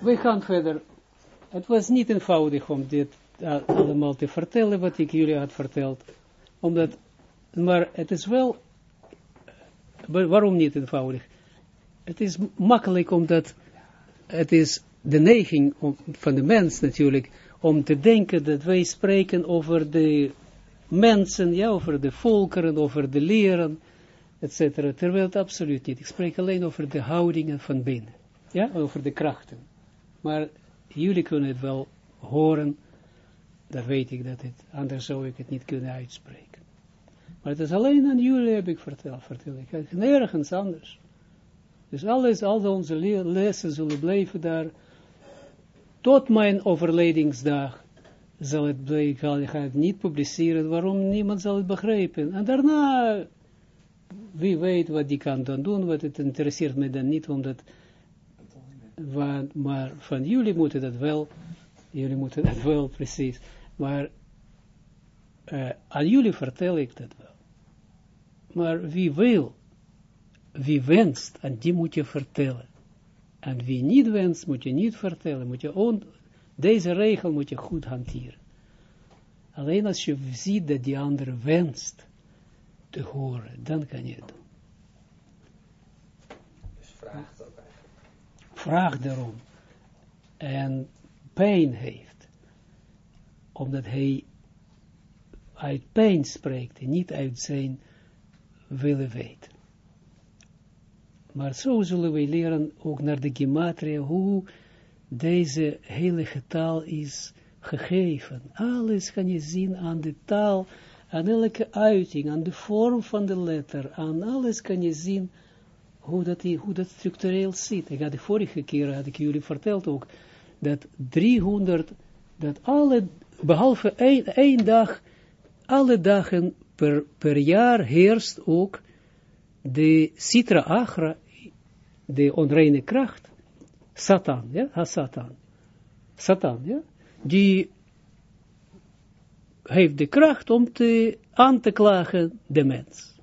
we gaan verder. Het was niet eenvoudig om dit allemaal te vertellen, wat ik jullie had verteld. Omdat, maar het is wel, waarom niet eenvoudig? Het is makkelijk omdat het is de neiging van de mens natuurlijk, om te denken dat wij spreken over de mensen, ja, over de volkeren, over de leren, etc. Terwijl het absoluut niet. Ik spreek alleen over de houdingen van binnen. Ja, over de krachten. Maar jullie kunnen het wel horen, dan weet ik dat het, anders zou ik het niet kunnen uitspreken. Maar het is alleen aan jullie heb ik verteld, vertel ik. Het nergens anders. Dus alles, al onze lessen zullen blijven daar, tot mijn overledingsdag zal het blijven, ga het niet publiceren, waarom niemand zal het begrijpen. En daarna, wie weet wat die kan dan doen, wat het interesseert me dan niet, omdat want, maar van jullie moeten dat wel, jullie moeten dat wel precies, maar uh, aan jullie vertel ik dat wel. Maar wie wil, wie wenst, aan die moet je vertellen. En wie niet wenst, moet je niet vertellen, moet je on, deze regel moet je goed hanteren. Alleen als je ziet dat die andere wenst te horen, dan kan je het doen. Dus vraag vraagt erom en pijn heeft, omdat hij uit pijn spreekt en niet uit zijn willen weten. Maar zo zullen we leren ook naar de gematria hoe deze hele taal is gegeven. Alles kan je zien aan de taal, aan elke uiting, aan de vorm van de letter, aan alles kan je zien hoe dat, hoe dat structureel zit. Ik had de vorige keer, had ik jullie verteld ook, dat 300, dat alle, behalve één, dag, alle dagen per, per jaar heerst ook de Sitra Agra, de onreine kracht, Satan, ja, ha-Satan, Satan, ja, die heeft de kracht om te, aan te klagen de mens.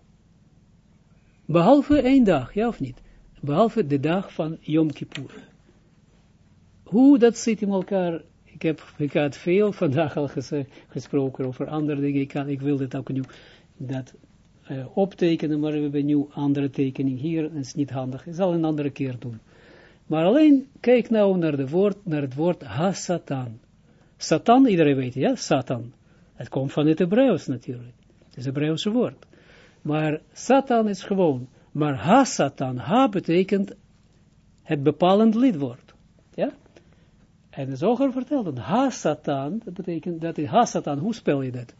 Behalve één dag, ja of niet? Behalve de dag van Yom Kippur. Hoe dat zit in elkaar, ik heb, ik had veel vandaag al gesproken over andere dingen, ik, wil dit ook nu dat uh, optekenen, maar we hebben nu andere tekening hier, het is niet handig, ik zal een andere keer doen. Maar alleen, kijk nou naar, woord, naar het woord ha-satan. Satan, iedereen weet, ja, Satan. Het komt van het Hebreeuws natuurlijk. Het is het Hebreeuwse woord. Maar Satan is gewoon, maar ha-Satan, ha betekent het bepalend lidwoord. Ja? En de zoger vertelt dat ha-Satan, dat betekent, dat ha-Satan, hoe spel je dat?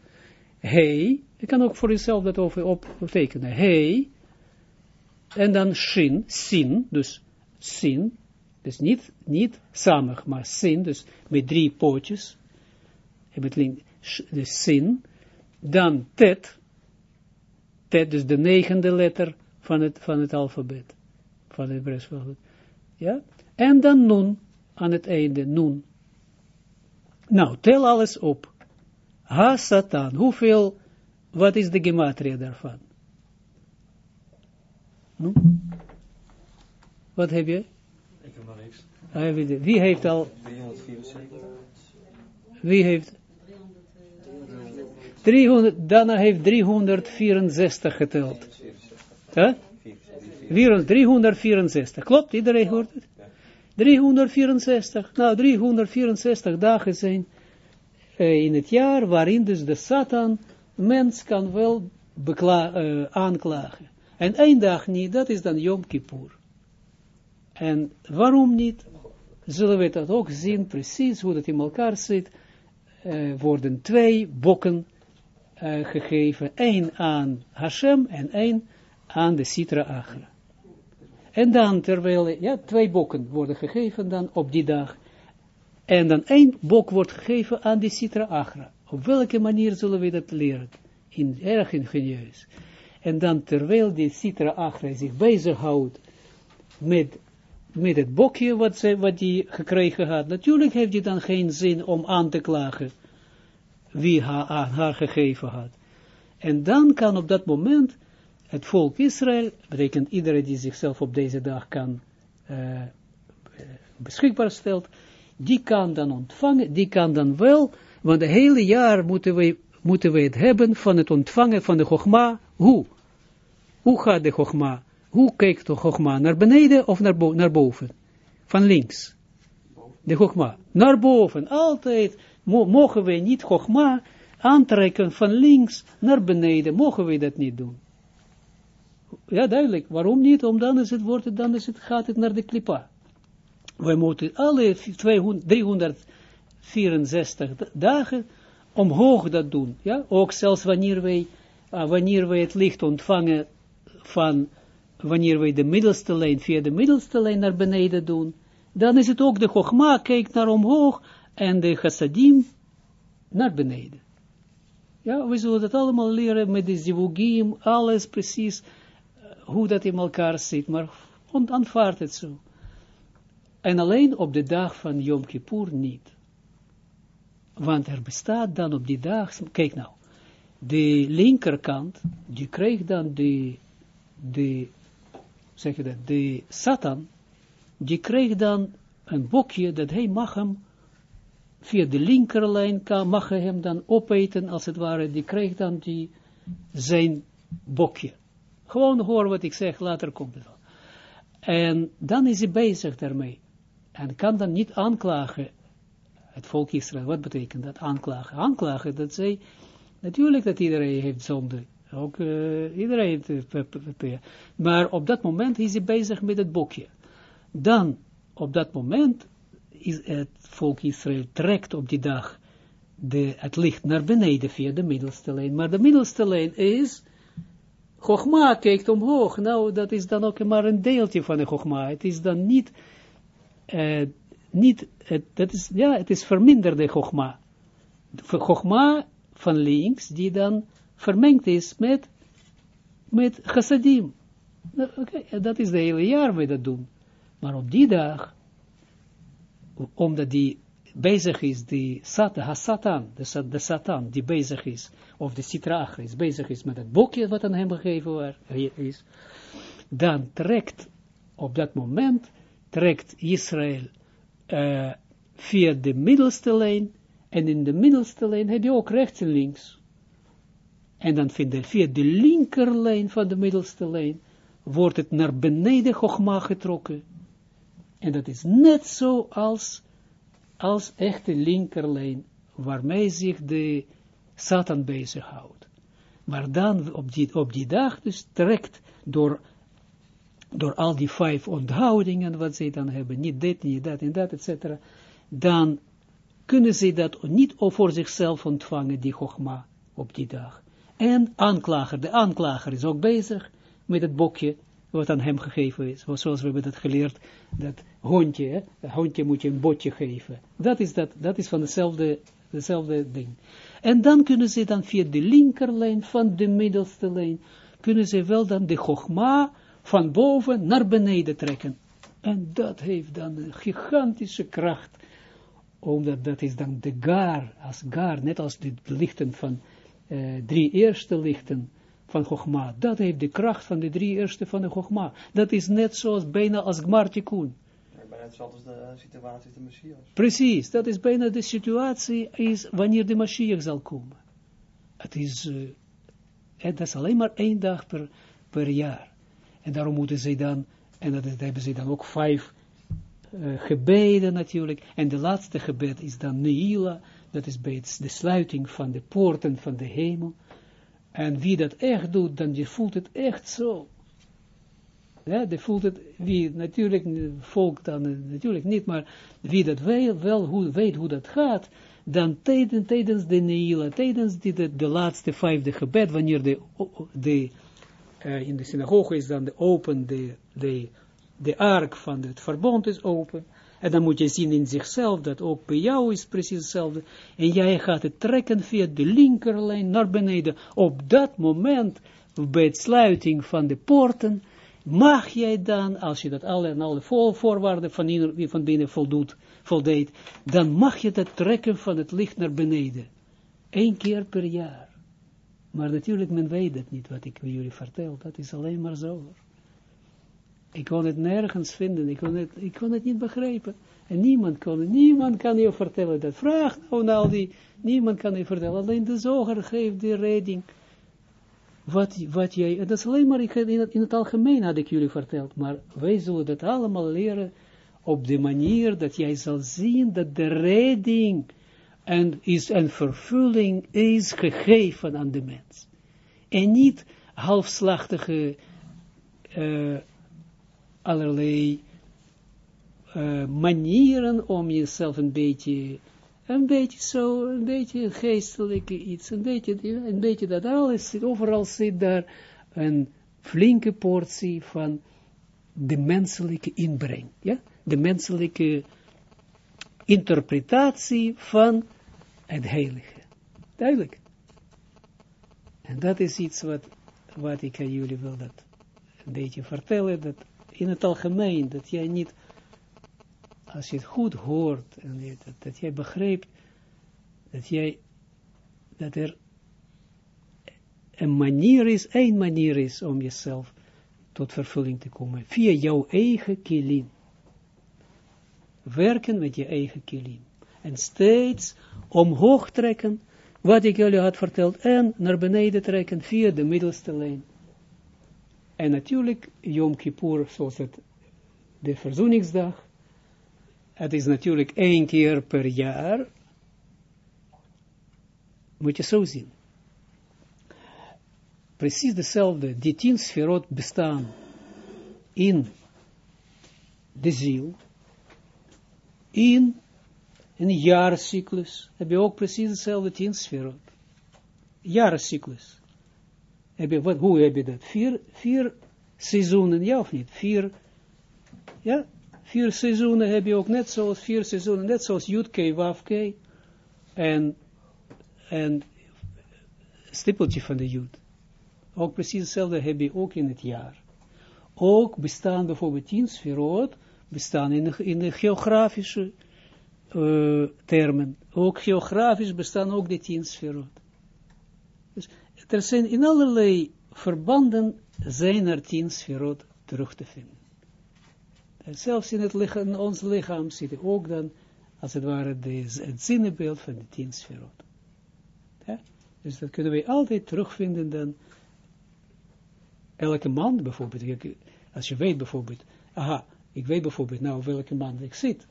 Hey, je kan ook voor jezelf dat over optekenen. Hey, en dan shin, sin, dus sin, dus niet, niet samig, maar sin, dus met drie pootjes, dus sin, dan tet, tet, dus de negende letter van het, van het alfabet, van het Hebreeuws Ja? En dan nun, aan het einde, nun. Nou, tel alles op. Ha Satan, hoeveel, wat is de gematria daarvan? Nu? Wat heb je? Ik heb nog niks. Wie heeft al? 374. Wie heeft? 300, Dana heeft 364 geteld. Huh? 364. Klopt, iedereen hoort het? 364. Nou, 364 dagen zijn uh, in het jaar waarin dus de Satan mens kan wel uh, aanklagen. En één dag niet, dat is dan Yom Kippur. En waarom niet? Zullen we dat ook zien, precies hoe dat in elkaar zit. Uh, worden twee bokken uh, gegeven, één aan Hashem en één aan de Sitra Agra. En dan, terwijl, ja, twee bokken worden gegeven dan op die dag, en dan één bok wordt gegeven aan de Sitra Agra. Op welke manier zullen we dat leren? In, erg ingenieus. En dan, terwijl die Sitra Agra zich bezighoudt met, met het bokje wat, ze, wat gekregen had, natuurlijk heeft hij dan geen zin om aan te klagen wie haar, aan haar gegeven had. En dan kan op dat moment het volk Israël, betekent iedereen die zichzelf op deze dag kan uh, beschikbaar stelt, die kan dan ontvangen, die kan dan wel, want het hele jaar moeten we, moeten we het hebben van het ontvangen van de Chogma. Hoe? Hoe gaat de Chogma? Hoe kijkt de Chogma? Naar beneden of naar, bo naar boven? Van links. De Chogma. Naar boven. Altijd mogen we niet Chogma aantrekken van links naar beneden. Mogen we dat niet doen. Ja, duidelijk. Waarom niet? Omdat dan is het, wordt dan is het, gaat het naar de klipa. Wij moeten alle 200, 364 dagen omhoog dat doen. Ja? Ook zelfs wanneer wij, uh, wanneer wij het licht ontvangen van, wanneer wij de middelste lijn, via de middelste lijn naar beneden doen, dan is het ook de Chogma, kijkt naar omhoog, en de chassadim naar beneden. Ja, we zullen dat allemaal leren met de zivugim, alles precies, hoe dat in elkaar zit, maar aanvaard het zo. En alleen op de dag van Yom Kippur niet. Want er bestaat dan op die dag, kijk nou, de linkerkant, die krijgt dan de, de, zeg je dat, de Satan, die krijgt dan een bokje dat hij mag hem, via de linkerlijn kan, mag hij hem dan opeten, als het ware, die krijgt dan die, zijn bokje. Gewoon hoor wat ik zeg, later komt het wel. En dan is hij bezig daarmee. En kan dan niet aanklagen het volk Israël. Wat betekent dat? Aanklagen. Aanklagen, dat zij, natuurlijk dat iedereen heeft zonde. Ook uh, iedereen heeft, maar op dat moment is hij bezig met het bokje. Dan, op dat moment, is het volk Israël trekt op die dag de, het licht naar beneden via de middelste lijn. Maar de middelste lijn is Chogma kijkt omhoog. Nou, dat is dan ook maar een deeltje van de Chogma. Het is dan niet, uh, niet het, dat is, ja, het is verminderde Chogma. Chogma van links, die dan vermengd is met, met chassadim. Nou, Oké, dat is de hele jaar we dat doen. Maar op die dag, omdat die bezig is, die satan, satan, de, satan, die bezig is, of de citra is, bezig is met het boekje wat aan hem gegeven is, dan trekt op dat moment, trekt Israël uh, via de middelste lijn, en in de middelste lijn heb je ook rechts en links. En dan vindt je via de linkerlijn van de middelste lijn, wordt het naar beneden Chogma getrokken. En dat is net zo als als echte linkerlijn, waarmee zich de Satan bezighoudt. Maar dan op die, op die dag dus trekt door, door al die vijf onthoudingen, wat ze dan hebben, niet dit, niet dat en dat, etc., dan kunnen ze dat niet voor zichzelf ontvangen, die Chogma, op die dag. En aanklager, de aanklager is ook bezig met het bokje, wat aan hem gegeven is. Zoals we hebben dat geleerd, dat hondje, hè? hondje moet je een botje geven. Dat is, dat, dat is van dezelfde, dezelfde ding. En dan kunnen ze dan via de linkerlijn van de middelste lijn, kunnen ze wel dan de chogma van boven naar beneden trekken. En dat heeft dan een gigantische kracht, omdat dat is dan de gar, als gar, net als de lichten van uh, drie eerste lichten, van Chogma. Dat heeft de kracht van de drie eerste van de Chogma. Dat is net zoals bijna als Gmartikun. Bijna hetzelfde als de situatie de Messias. Precies, dat is bijna de situatie is wanneer de Mashiach zal komen. Het is, uh, het is alleen maar één dag per, per jaar. En daarom moeten ze dan, en dat, hebben ze dan ook vijf uh, gebeden natuurlijk. En de laatste gebed is dan Neila, dat is bij de sluiting van de poorten van de hemel. En wie dat echt doet, dan die voelt het echt zo. Ja, die voelt het, wie natuurlijk, volk dan eh, natuurlijk niet, maar wie dat wel, wel hoe, weet hoe dat gaat, dan tijdens, tijdens de Neila, tijdens die, de, de laatste vijfde gebed, wanneer de, de uh, in de synagoge is dan de open, de, de, de ark van het verbond is open, en dan moet je zien in zichzelf, dat ook bij jou is precies hetzelfde. En jij gaat het trekken via de linkerlijn naar beneden. Op dat moment, bij het sluiting van de poorten, mag jij dan, als je dat alle en alle voorwaarden van, van binnen voldoet, voldeed, dan mag je dat trekken van het licht naar beneden. Eén keer per jaar. Maar natuurlijk, men weet het niet, wat ik jullie vertel. Dat is alleen maar zo. Ik kon het nergens vinden, ik kon het, ik kon het niet begrijpen. En niemand kon, niemand kan je vertellen dat. Vraag nou nou die, niemand kan je vertellen. Alleen de zoger geeft die reding. Wat, wat jij, dat is alleen maar in het, in het algemeen had ik jullie verteld. Maar wij zullen dat allemaal leren op de manier dat jij zal zien dat de redding en, is, en vervulling is gegeven aan de mens. En niet halfslachtige uh, allerlei uh, manieren om jezelf een beetje, een beetje zo, een beetje geestelijke iets, een beetje, een beetje dat alles overal zit daar een flinke portie van de menselijke inbreng, ja, de menselijke interpretatie van het heilige. Duidelijk. En dat is iets wat, wat ik aan jullie wil dat een beetje vertellen, dat in het algemeen, dat jij niet, als je het goed hoort, en dat, jij begrijpt, dat jij, dat er een manier is, één manier is om jezelf tot vervulling te komen, via jouw eigen kilim. Werken met je eigen kilim. En steeds omhoog trekken, wat ik jullie had verteld, en naar beneden trekken via de middelste lijn. En natuurlijk, Yom Kippur, zoals het, de verzoeningsdag, het is natuurlijk één keer per jaar, moet je zo zien. Precies dezelfde, die tien sferot bestaan in de ziel, in een jaarcyclus, heb je ook precies dezelfde tien sferot. Jaarcyclus heb je, wat, hoe heb je dat? Vier, vier seizoenen, ja of niet? Vier, ja, vier seizoenen heb je ook net zoals vier seizoenen, net zoals Jutke, Wafke en, en stippeltje van de Jut. Ook precies hetzelfde heb je ook in het jaar. Ook bestaan bijvoorbeeld tien sferoot, bestaan in de, in de geografische uh, termen. Ook geografisch bestaan ook de tien sferoot. Dus er zijn in allerlei verbanden zijn er tien sferot terug te vinden. En zelfs in, het lichaam, ons lichaam zit ook dan, als het ware, de, het zinnenbeeld van de tien sferot. Ja? Dus dat kunnen we altijd terugvinden dan, elke man bijvoorbeeld, als je weet bijvoorbeeld, aha, ik weet bijvoorbeeld nou welke man ik zit,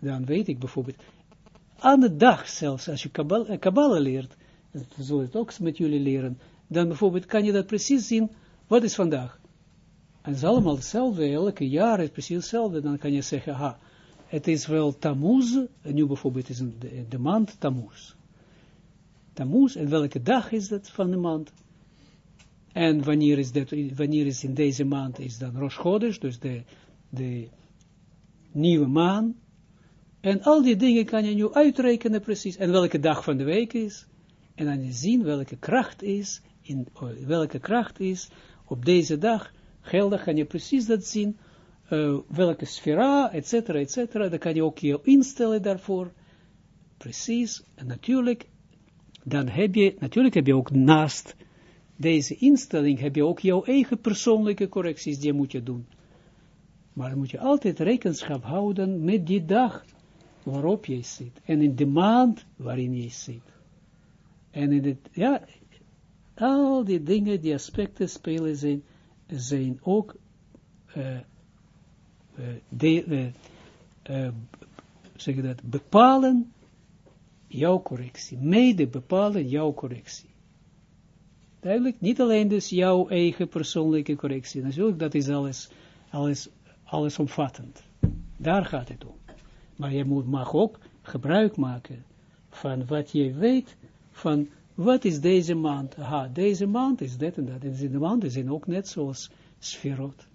dan weet ik bijvoorbeeld, aan de dag zelfs, als je Kabbalah leert, dat zullen het ook met jullie leren, dan bijvoorbeeld kan je dat precies zien, wat is vandaag? En het is allemaal hetzelfde, elke jaar is precies hetzelfde, dan kan je zeggen, ha, het is wel Tammuz, en nu bijvoorbeeld is de, de maand Tammuz. Tammuz, en welke dag is dat van de maand? En wanneer is, dat, wanneer is in deze maand, is dan Rosh Chodesh, dus de, de nieuwe maan. En al die dingen kan je nu uitrekenen precies. En welke dag van de week is en dan zien welke kracht is, in, welke kracht is op deze dag, geldig. Kan je precies dat zien, uh, welke sfera, et cetera, et cetera, dan kan je ook je instellen daarvoor, precies, en natuurlijk, dan heb je, natuurlijk heb je ook naast deze instelling, heb je ook jouw eigen persoonlijke correcties, die moet je doen. Maar dan moet je altijd rekenschap houden met die dag waarop je zit, en in de maand waarin je zit. En in ja, al die dingen, die aspecten spelen zijn, zijn ook uh, de, uh, zeg je dat, bepalen jouw correctie, mede bepalen jouw correctie. Duidelijk, niet alleen dus jouw eigen persoonlijke correctie, natuurlijk, dat is alles, alles, alles omvattend. Daar gaat het om. Maar je moet, mag ook gebruik maken van wat je weet van wat is deze maand? Aha, deze maand is dit en dat. En de maanden zijn ook net zoals sferot.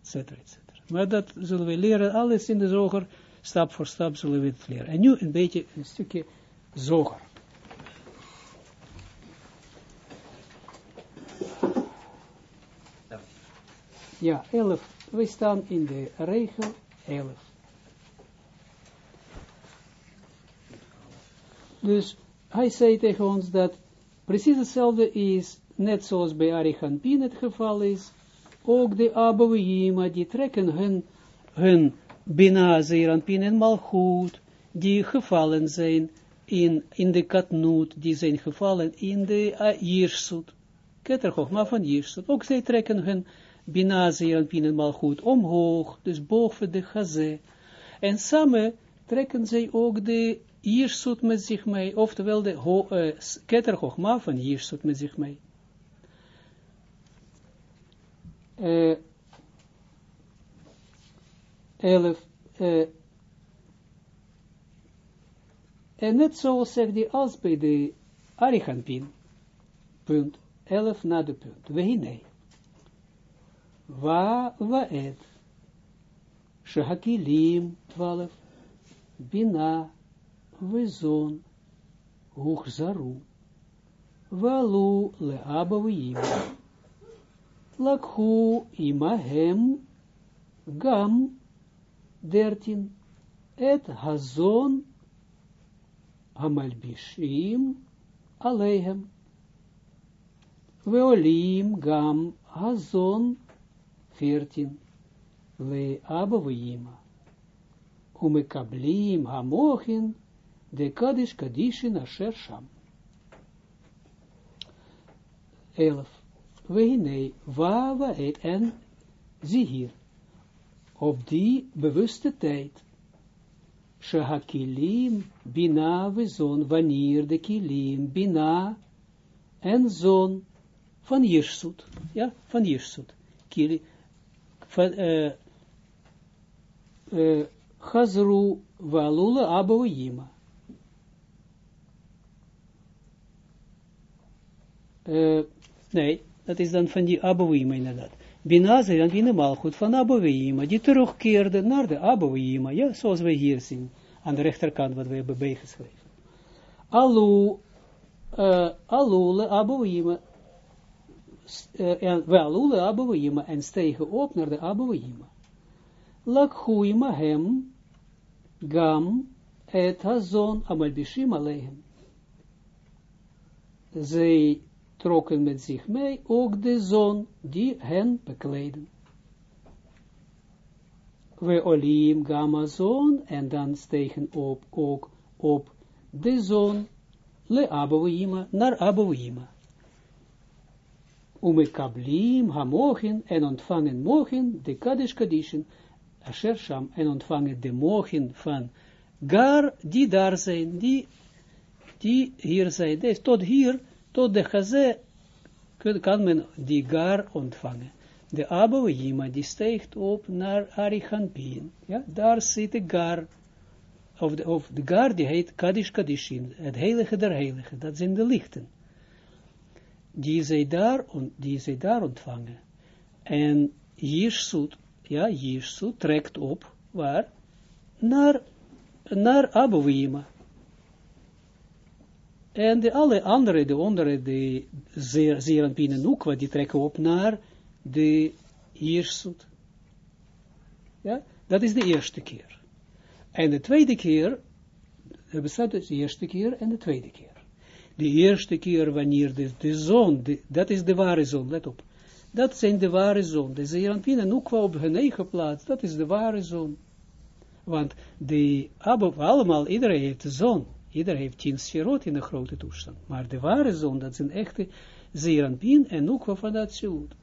Etcetera, etcetera. Maar dat zullen we leren, alles in de zoger, stap voor stap zullen we het leren. En nu een beetje een stukje zoger. Ja, 11. We staan in de regel 11. Dus hij zei tegen ons dat precies hetzelfde is, net zoals bij Pin het geval is, ook de Abouima, die trekken hun, hun Bina, Zeranpin en Malchut, die gevallen zijn in, in de Katnoot, die zijn gevallen in de uh, Jirsut, Ketterchogma van Jirsut, ook zij trekken hun Bina, Zeranpin en Malchut omhoog, dus boven de Chazé, en samen trekken zij ook de Jirsut met zich mee, oftewel de uh, Ketterchogma van Jirsut met zich mee. Uh, 11. Uh, en net zoals zegt hij als bij de Arihanpin, punt 11 na de punt. Wehine. Wa waet. Shehakilim 12. Bina. Wezon. Uchzaru. Walu leaba weima. Lakhu imahem. Gam 13. Et hazon hamalbishim alehem. Veolim gam hazon 14. Le abavima. Umekablim hamochin de kadish kadishin asher sham. 11. Wehine, wa et en zie op die bewuste tijd. Shehakilim, bina we zon, wanneer de kilim, bina en zon van Jirsut, ja, van Jirsut, kili, van, uh, uh, Chazru valula. Uh, nee, dat is dan van die aboyima inderdaad. Bina zei dan van Abouima, die terugkeerde naar de Abouima, ja, zoals we hier zien, aan de rechterkant, wat we hebben bijgeschreven. Alu, uh, Alule Abouima, en we Alule Abouima, en stegen op naar de Abouima. Lakhuima hem, gam, et hazon, amalbishim alehem. Zij trokken met zich mee ook de zon die hen bekleden. We olim gamma zon en dan stegen op ook op de zon le abouima naar abouima. Ume kablim hamochin en ontvangen mochin de kadish kadishin asher sham en ontvangen de mochin van gar die daar zijn, die, die hier zijn, dus tot hier tot de Chazé kan men die gar ontvangen. De Abouhima die steekt op naar Arichanpin. Ja, daar zit de gar. Of de, of de gar die heet Kadish Kadishin. Het heilige der heilige. Dat zijn de lichten. Die zij daar, die zij daar ontvangen. En Jirsut, ja, Jirsut trekt op, waar? Naar, naar Abouhima. En de alle andere, de andere, de Zeranpien en die trekken op naar de Jirsut. Ja, dat is de eerste keer. En de tweede keer, er bestaat dus de eerste keer en de tweede keer. De eerste keer wanneer de, de zon, dat is de ware zon, let op. Dat zijn de ware zon. De Zeranpien en op hun eigen plaats, dat is de ware zon. Want de, allemaal, iedereen heeft de zon. Ieder heeft tien sferot in de grote toestand. Maar de ware zon, dat zijn echte Zeranpin en Nukwa van de Atsilut.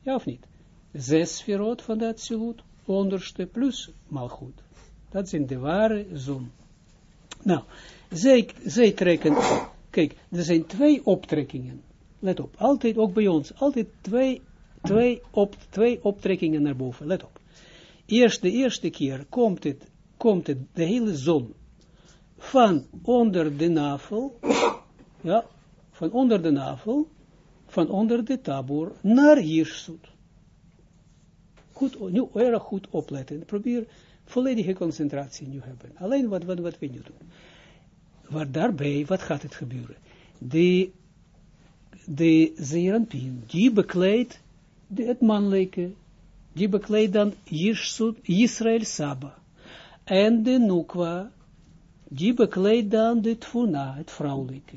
Ja of niet? Zes sferot van de Atsilut, onderste plus Malchut. Dat zijn de ware zon. Nou, zij, zij trekken, kijk, er zijn twee optrekkingen. Let op, altijd, ook bij ons, altijd twee, twee, op, twee optrekkingen naar boven. Let op. Eerst de eerste keer komt het, komt het de hele zon van onder de navel, ja, van onder de navel, van onder de tabor naar Jirsut. Goed, nu erg goed opletten. Probeer volledige concentratie nu hebben. Alleen wat, wat, wat we nu doen. Maar daarbij, wat gaat het gebeuren? De, de Zeranpin, die bekleedt het mannelijke, die bekleedt dan Israël Saba. En de Nukwa, die bekleedt dan de tfuna, het vrouwelijke.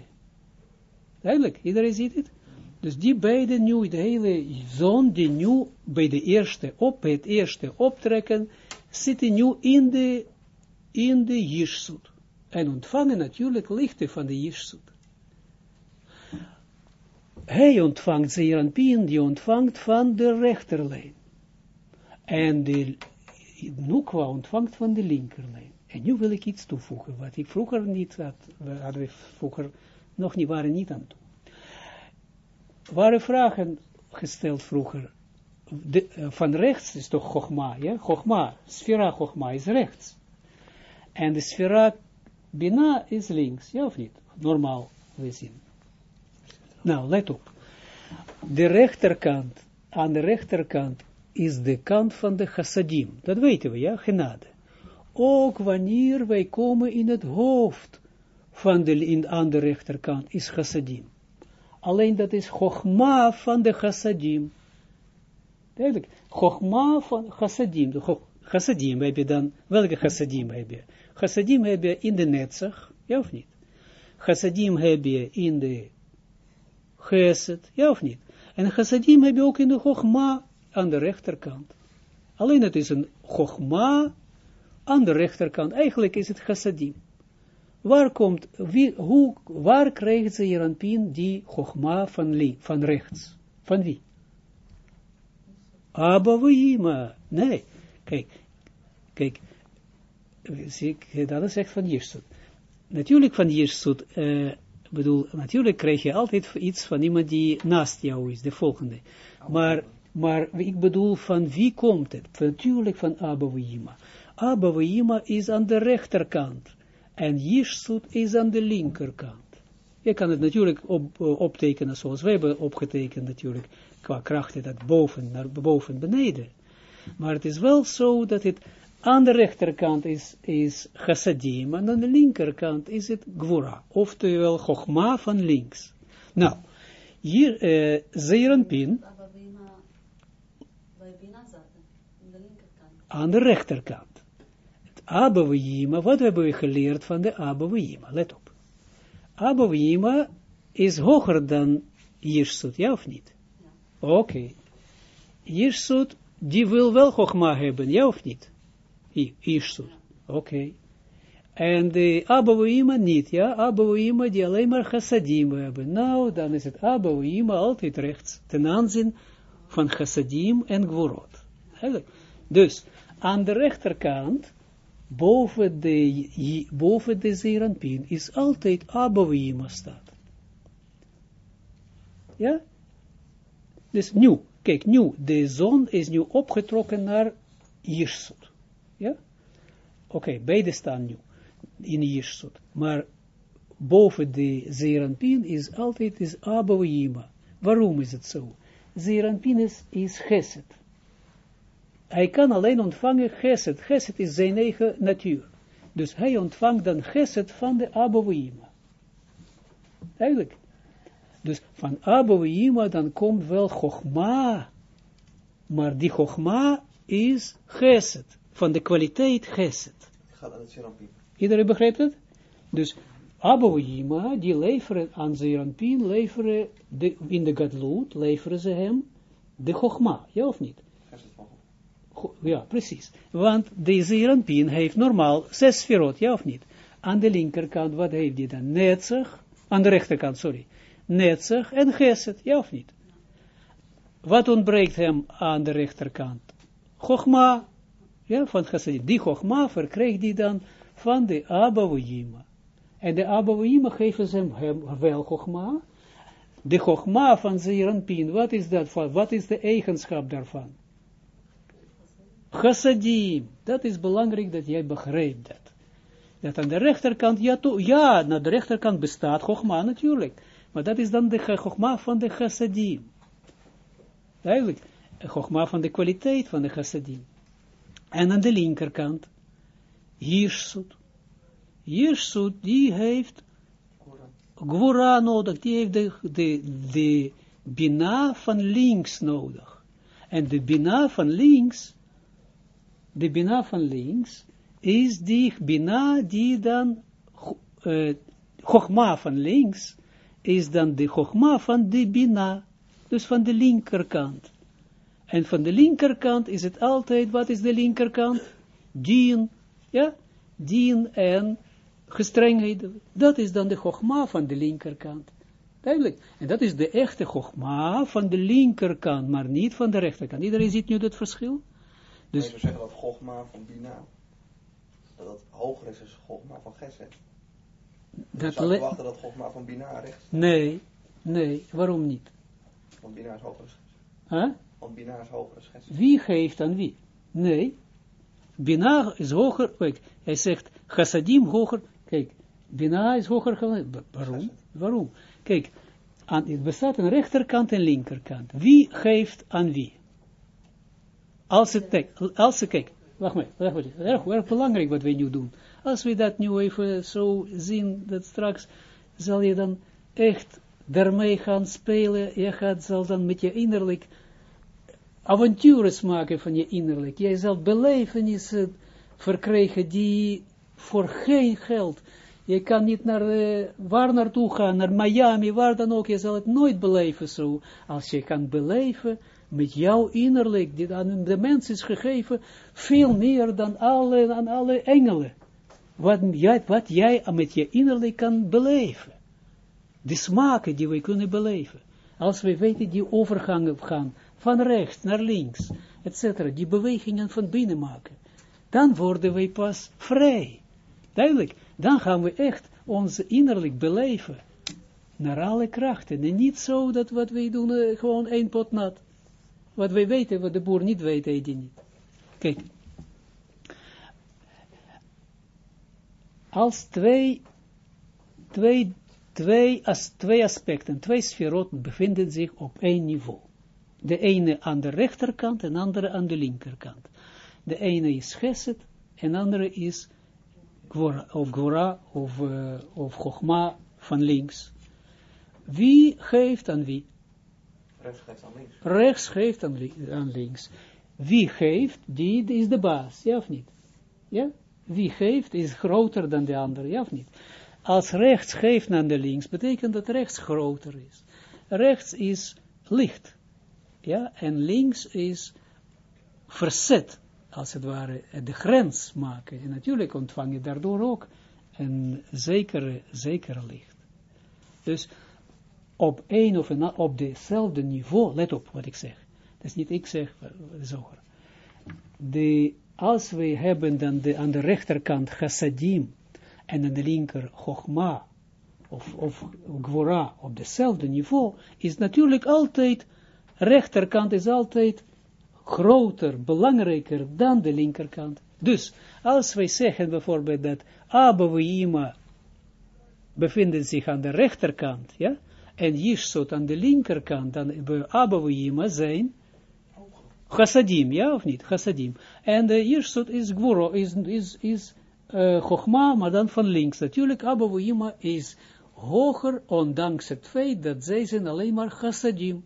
Duidelijk, iedereen ziet het? Dus die beide nu, de hele zon die nu bij de eerste op, het eerste optrekken, zitten nu in de, in de Jirsut. En ontvangen natuurlijk lichten van de Jirsut. Hij ontvangt Zeranpien, die ontvangt van de rechterlijn. En de Nukwa ontvangt van de linkerlijn. En nu wil ik iets toevoegen, wat ik vroeger niet had, we hadden we vroeger nog niet, waren niet aan toe. Waren vragen gesteld vroeger, de, uh, van rechts is toch Chogma, ja, Chogma, Sfera Chogma is rechts. En de Sfera Bina is links, ja of niet? Normaal gezien. Nou, let op. De rechterkant, aan de rechterkant is de kant van de chassadim. Dat weten we, ja, genade. Ook wanneer wij komen in het hoofd van de, in, aan de rechterkant, is chassadim. Alleen dat is chogma van de chassadim. Duidelijk, chogma van chassadim. De chassadim heb dan, welke chassadim heb je? Chassadim heb je in de netzach, ja of niet? Chassadim heb je in de chesed, ja of niet? En chassadim heb je ook in de chogma aan de rechterkant. Alleen het is een chogma aan de rechterkant. Eigenlijk is het chassadim. Waar komt, wie, hoe, waar krijgt ze Jeranpien die chogma van, van rechts? Van wie? Abba Nee, kijk, kijk, dat is echt van Jirsut. Natuurlijk van Jirsut, uh, bedoel, natuurlijk krijg je altijd iets van iemand die naast jou is, de volgende. Maar, maar ik bedoel, van wie komt het? Natuurlijk van Abba Wima. Is aan de rechterkant. En Jirsut is aan de linkerkant. Je kan het natuurlijk op, optekenen zoals wij hebben opgetekend natuurlijk, qua krachten, dat boven naar boven beneden. Maar het is wel zo dat het aan de rechterkant is, is chassadim, en aan de linkerkant is het gwura, oftewel chogma van links. Nou, hier, uh, Zeeranpin, aan de rechterkant. Abaviyima, wat hebben we geleerd van de Abaviyima? Let op. Abaviyima is hoger dan Jirsut, ja of niet? Oké. Okay. Jirsut, die wil wel Chogma hebben, ja of niet? Ishsut. Oké. En de Abouima niet, ja, Abouima die alleen maar chassadim hebben. Nou, dan is het Abouima altijd rechts, ten aanzien van chassadim en gvorot. Dus, aan de rechterkant, boven de, boven de zeranpin, is altijd Abouima staat. Ja? Dus nu, kijk, nu, de zon is nu opgetrokken naar Jirsut. Ja? Oké, beide staan nu in Jirsut. Maar boven de Zeranpin is altijd is Abouima. Waarom is het zo? Zeranpin is, is Geset. Hij kan alleen ontvangen Geset. Geset is zijn eigen natuur. Dus hij ontvangt dan Geset van de Abouima. Eigenlijk. Dus van Abouima dan komt wel Chogma. Maar die Chogma is Geset van de kwaliteit geset. Iedereen begrijpt het? Dus Abouhima, die leveren aan Zerampin, leveren de, in de Gadlut, leveren ze hem de Chogma, ja of niet? Ja, precies. Want de Zerampin heeft normaal zes sferot, ja of niet? Aan de linkerkant, wat heeft hij dan? Netzig, aan de rechterkant, sorry. Netzig en Geset, ja of niet? Wat ontbreekt hem aan de rechterkant? Chogma, ja, van chassadim. Die chogma verkrijgt die dan van de Abouhima. En de Abouhima geven ze hem wel chogma. De chogma van Zeranpin, wat is dat? Wat is de eigenschap daarvan? Chassadim. Dat is belangrijk dat jij begrijpt dat. Dat aan de rechterkant, ja, to, ja, naar de rechterkant bestaat chogma natuurlijk. Maar dat is dan de chogma van de chassadim. Duidelijk. Chogma van de kwaliteit van de chassadim. En aan de linkerkant, Jirsut. Jirsut, die heeft Gwora nodig, die heeft de, de, de Bina van links nodig. En de Bina van links, de Bina van links, is die Bina die dan, uh, Chogma van links, is dan de Chogma van de Bina. Dus van de linkerkant. En van de linkerkant is het altijd, wat is de linkerkant? Dien, ja, dien en gestrengheid. Dat is dan de chogma van de linkerkant. Duidelijk. En dat is de echte chogma van de linkerkant, maar niet van de rechterkant. Iedereen ziet nu dat verschil? Dus, je zeggen dat chogma van Bina, dat het hoger is dan chogma van Geset. Dat zou je verwachten dat chogma van Bina rechts Nee, nee, waarom niet? Want Bina is hoger Huh? Want Bina is hoger dan Geset. Wie geeft aan wie? Nee. Bina is hoger, kijk, hij zegt chassadim hoger, kijk, Bina is hoger, waarom? Waarom? Kijk, aan, het bestaat een rechterkant en linkerkant. Wie geeft aan wie? Als het, kijk, als het, kijk, wacht maar, wacht maar, erg, erg belangrijk wat wij nu doen. Als we dat nu even zo zien, dat straks zal je dan echt daarmee gaan spelen, je gaat, zal dan met je innerlijk avonturen maken van je innerlijk. Jij zal belevenissen verkrijgen die voor geen geld je kan niet naar, uh, waar naartoe gaan, naar Miami, waar dan ook, je zal het nooit beleven zo. Als je kan beleven met jouw innerlijk, die aan de mens is gegeven, veel meer dan alle, dan alle engelen. Wat jij, wat jij met je innerlijk kan beleven. De smaken die we kunnen beleven. Als we weten die overgangen gaan, van rechts naar links, etc. Die bewegingen van binnen maken. Dan worden wij pas vrij. Duidelijk dan gaan we echt ons innerlijk beleven naar alle krachten. En niet zo dat wat wij doen, uh, gewoon één pot nat. Wat wij weten, wat de boer niet weet, eet hij niet. Kijk. Als twee, twee, twee, as, twee aspecten, twee sferoten bevinden zich op één niveau. De ene aan de rechterkant en de andere aan de linkerkant. De ene is geset en de andere is of Gvora of, uh, of Chogma van links. Wie geeft aan wie? Rechts geeft aan links. Rechts geeft aan, li aan links. Wie geeft, die is de baas, ja of niet? Ja? Wie geeft is groter dan de andere, ja of niet? Als rechts geeft aan de links, betekent dat rechts groter is. Rechts is licht, ja, en links is verzet als het ware, de grens maken. En natuurlijk ontvang je daardoor ook een zekere, zekere licht. Dus op een of op dezelfde niveau, let op wat ik zeg. Dat is niet ik zeg, zoger. De, als we hebben dan de, aan de rechterkant chassadim en aan de linker chogma of, of gwora op dezelfde niveau, is natuurlijk altijd, rechterkant is altijd groter, belangrijker dan de linkerkant. Dus, als wij zeggen bijvoorbeeld dat Abba Ima bevinden zich aan de rechterkant, ja, en Yishsot aan de linkerkant, dan bij Abba Ima zijn chassadim, ja of niet, chassadim. En de Yishsot is Gvuro, is, is, is uh, Chochma, maar dan van links. Natuurlijk, Abba Ima is hoger, ondanks het feit dat zij zijn alleen maar chassadim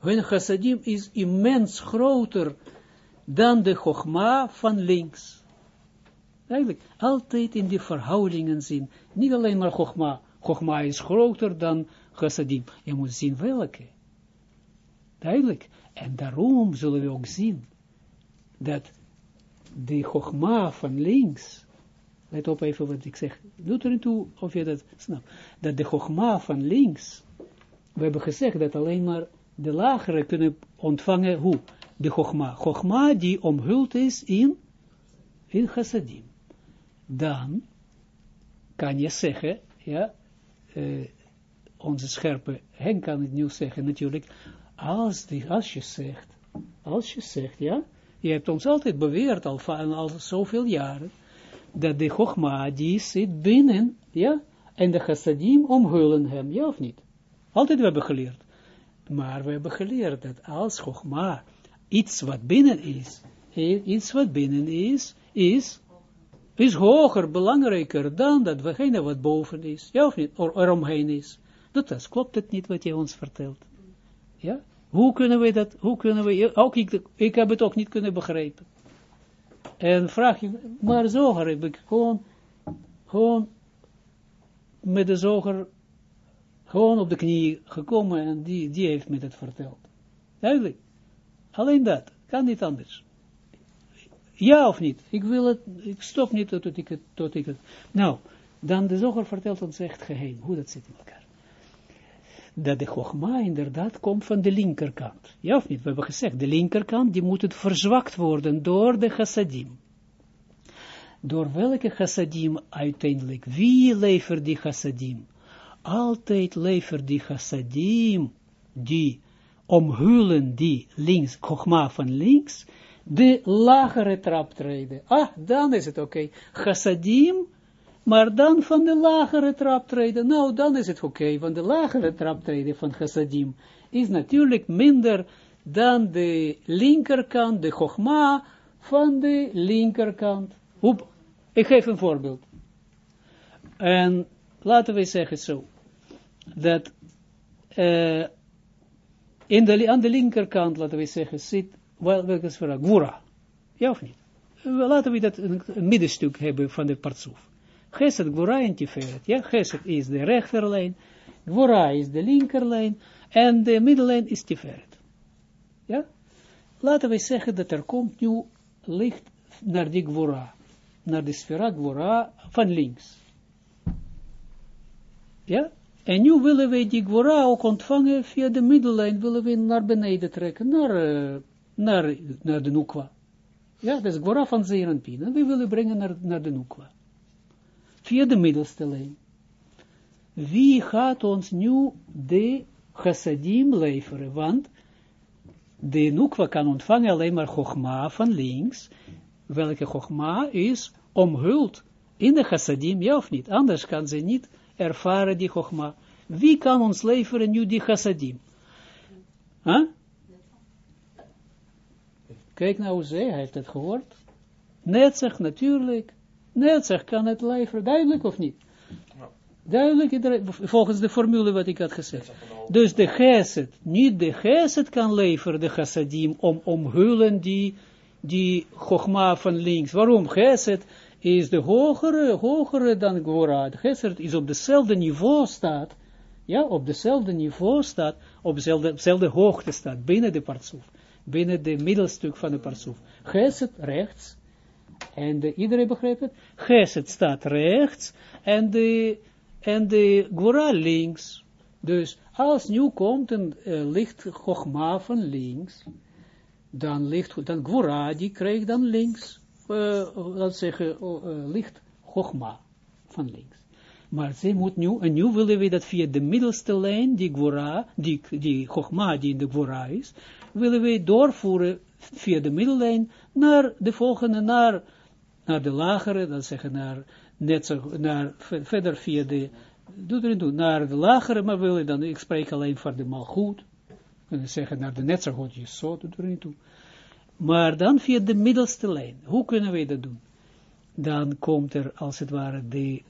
hun chassadim is immens groter dan de chogma van links. Eigenlijk, altijd in die verhoudingen zien. Niet alleen maar chogma. Chogma is groter dan chassadim. Je moet zien welke. Duidelijk. En daarom zullen we ook zien dat de chogma van links, let op even wat ik zeg, doe er toe of je dat snapt, dat de chogma van links, we hebben gezegd dat alleen maar de lagere kunnen ontvangen hoe? De Chogma. Chogma die omhuld is in, in chassadim. Dan kan je zeggen, ja, uh, onze scherpe Henk kan het nu zeggen natuurlijk, als, die, je zegt, als je zegt, ja, je hebt ons altijd beweerd al al zoveel jaren, dat de Chogma die zit binnen, ja, en de chassadim omhullen hem, ja of niet? Altijd we hebben geleerd. Maar we hebben geleerd dat als Chogma iets wat binnen is, iets wat binnen is, is, is hoger, belangrijker dan dat degene wat boven is. Ja of niet? Or, eromheen is. Dat klopt het niet wat je ons vertelt? Ja? Hoe kunnen we dat, hoe kunnen we, ook ik, ik heb het ook niet kunnen begrijpen. En vraag je, maar zoger heb ik gewoon, gewoon met de zoger Gewoon op de knie gekomen en die, die heeft me dat verteld. Duidelijk. Alleen dat. Kan niet anders. Ja of niet? Ik wil het, ik stop niet tot ik het, tot ik het. Nou, dan de zoger vertelt ons echt geheim, hoe dat zit in elkaar. Dat de Chogma inderdaad komt van de linkerkant. Ja of niet? We hebben gezegd, de linkerkant, die moet het verzwakt worden door de chassadim. Door welke chassadim uiteindelijk? Wie levert die chassadim? Altijd levert die chassadim, die omhullen die links, Chogma van links, de lagere traptreden. Ah, dan is het oké. Okay. Chassadim, maar dan van de lagere traptreden. Nou, dan is het oké, okay, want de lagere traptreden van chassadim is natuurlijk minder dan de linkerkant, de chogma van de linkerkant. Hoep, ik geef een voorbeeld. En laten we zeggen zo, dat uh, in aan de linkerkant, laten we zeggen, zit wel, welke voor Gwura? Ja of niet? Laten we dat een, een middenstuk hebben van de partsoef. Geset, Gwura en Tiferet. Ja, Geset is de rechterlijn, Gwura is de linkerlijn, en de middellijn is Tiferet. Ja? Laten we zeggen dat er komt nu licht naar die Gwura, naar de sfera Gwura van links. Ja? En nu willen we die Gwora ook ontvangen via de middellijn, willen we naar beneden trekken, naar uh, naar, naar de Nukwa. Ja, dat is Gora van Zeeranpien. En we willen brengen naar, naar de Nukwa. Via de middelste lijn. Wie gaat ons nu de chassadim leveren? Want de Nukwa kan ontvangen alleen maar Chogma van links. Welke Chogma is omhuld in de chassadim, ja of niet? Anders kan ze niet ervaren die Chogma. Wie kan ons leveren nu die chassadim? Huh? Kijk nou, ze, hij heeft het gehoord. Netzig, natuurlijk. Netzig kan het leveren. Duidelijk of niet? Duidelijk, volgens de formule wat ik had gezegd. Dus de geset, niet de geset kan leveren, de chassadim, om omhullen die, die chogma van links. Waarom? Geset is de hogere, hogere dan Gora. Geset is op dezelfde niveau staat, ja, op dezelfde niveau staat, op dezelfde, dezelfde hoogte staat, binnen de partsoef binnen de middelstuk van de parsoef. Geset rechts, en de, iedereen begrijpt het? Geset staat rechts, en de, en de links. Dus als nu komt een uh, licht Chogma van links, dan ligt, dan Gora, die krijgt dan links, uh, laten zeggen, uh, licht Chogma van links. Maar ze moet nu, en nu willen we dat via de middelste lijn, die Gora, die, die Chogma die in de Gora is, willen wij doorvoeren via de middellijn naar de volgende, naar, naar de lagere, dat zeggen naar, net zo, naar, verder via de, doe er doen, naar de lagere, maar willen dan, ik spreek alleen voor de malgoed, kunnen zeggen naar de netzergoed, je zo, doe er niet toe. Maar dan via de middelste lijn, hoe kunnen wij dat doen? Dan komt er, als het ware, de,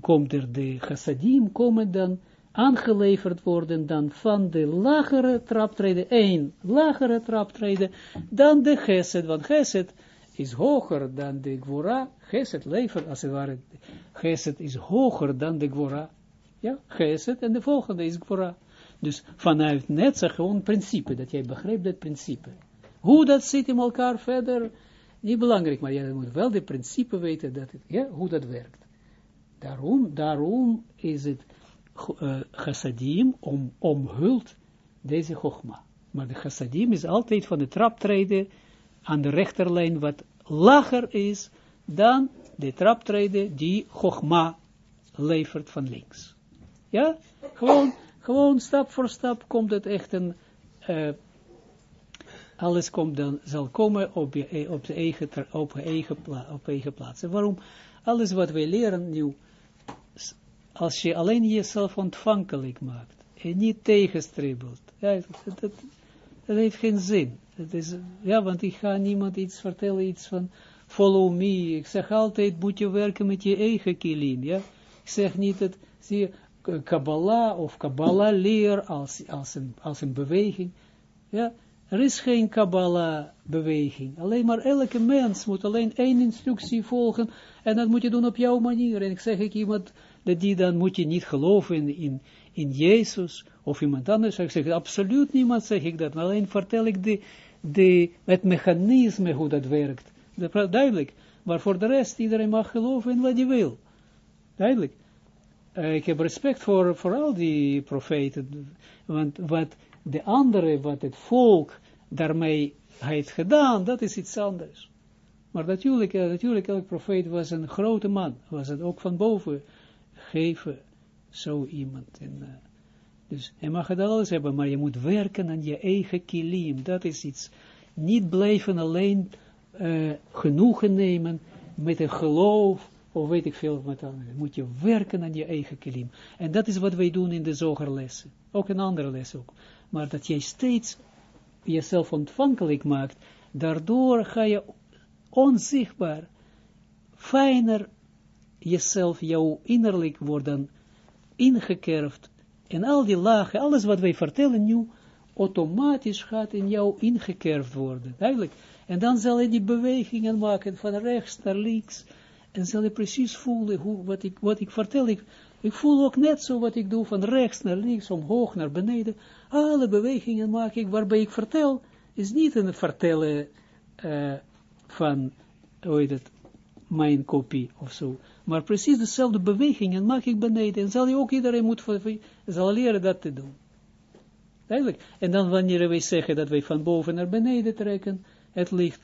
komt er de chassadim, komen dan aangeleverd worden dan van de lagere traptreden, één lagere traptreden, dan de geset, want geset is hoger dan de gwora, geset levert als het ware, geset is hoger dan de gwora, ja, geset en de volgende is gwora. Dus vanuit net gewoon principe, dat jij begrijpt dat principe. Hoe dat zit in elkaar verder, niet belangrijk, maar jij moet wel de principe weten dat het, ja, hoe dat werkt. Daarom, daarom is het uh, chassadim om, omhult deze chogma. Maar de chassadim is altijd van de traptreden aan de rechterlijn wat lager is dan de traptreden die chogma levert van links. Ja, gewoon, gewoon stap voor stap komt het echt een, uh, alles komt dan, zal komen op, je, op, de eigen, op, eigen, eigen plaats. En waarom? Alles wat wij leren nu, als je alleen jezelf ontvankelijk maakt en niet tegenstribbelt, ja, dat, heeft geen zin. Dat is, ja, want ik ga niemand iets vertellen, iets van follow me. Ik zeg altijd, moet je werken met je eigen kilim, ja. Ik zeg niet dat, zie Kabbalah of Kabbalah leer als, als, een, als een beweging, ja. Er is geen Kabbalah-beweging. Alleen maar elke mens moet alleen één instructie volgen. En dat moet je doen op jouw manier. En ik zeg ik iemand, dat die dan moet je niet geloven in, in Jezus, of iemand anders, ik zeg, absoluut niemand zeg ik dat, alleen vertel ik de, de, het mechanisme hoe dat werkt. Duidelijk. Maar voor de rest, iedereen mag geloven in wat hij wil. Duidelijk. Uh, ik heb respect voor, voor al die profeten, want wat de andere, wat het volk daarmee heeft gedaan, dat is iets anders. Maar natuurlijk, uh, natuurlijk, elk profeet was een grote man, was het ook van boven geven, zo iemand. En, uh, dus je mag het alles hebben, maar je moet werken aan je eigen kilim, dat is iets. Niet blijven alleen uh, genoegen nemen met een geloof, of weet ik veel wat dan. Moet je werken aan je eigen kilim. En dat is wat wij doen in de zogerlessen. Ook in andere lessen ook. Maar dat jij steeds jezelf ontvankelijk maakt, daardoor ga je onzichtbaar, fijner jezelf, jouw innerlijk worden ingekerfd. En al die lagen, alles wat wij vertellen nu, automatisch gaat in jou ingekerfd worden. Duidelijk. En dan zal je die bewegingen maken van rechts naar links. En zal je precies voelen hoe, wat, ik, wat ik vertel. Ik, voel ook net zo wat ik doe van rechts naar links, omhoog naar beneden. Alle bewegingen maak ik waarbij ik vertel. Is niet een vertellen uh, van, hoe heet mijn kopie of zo. Maar precies dezelfde bewegingen maak ik beneden. En zal je ook iedereen moet zal leren dat te doen. Duidelijk. En dan wanneer wij zeggen dat wij van boven naar beneden trekken, het licht.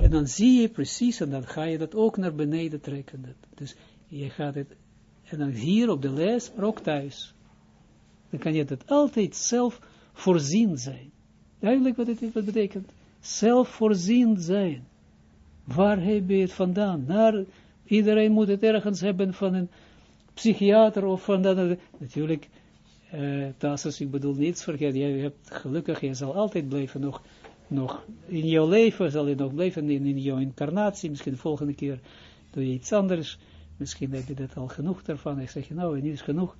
En dan zie je precies, en dan ga je dat ook naar beneden trekken. Dus je gaat het, en dan hier op de les, maar ook thuis. Dan kan je dat altijd zelf voorzien zijn. Duidelijk wat het wat betekent. Zelf voorzien zijn. Waar heb je het vandaan? Naar, iedereen moet het ergens hebben van een psychiater of van dat. Natuurlijk, uh, Tassus, ik bedoel niets vergeten. Je hebt gelukkig, je zal altijd blijven nog nog in jouw leven, zal je nog blijven in, in jouw incarnatie, misschien de volgende keer doe je iets anders, misschien heb je dat al genoeg daarvan, ik zeg je nou, niet is genoeg,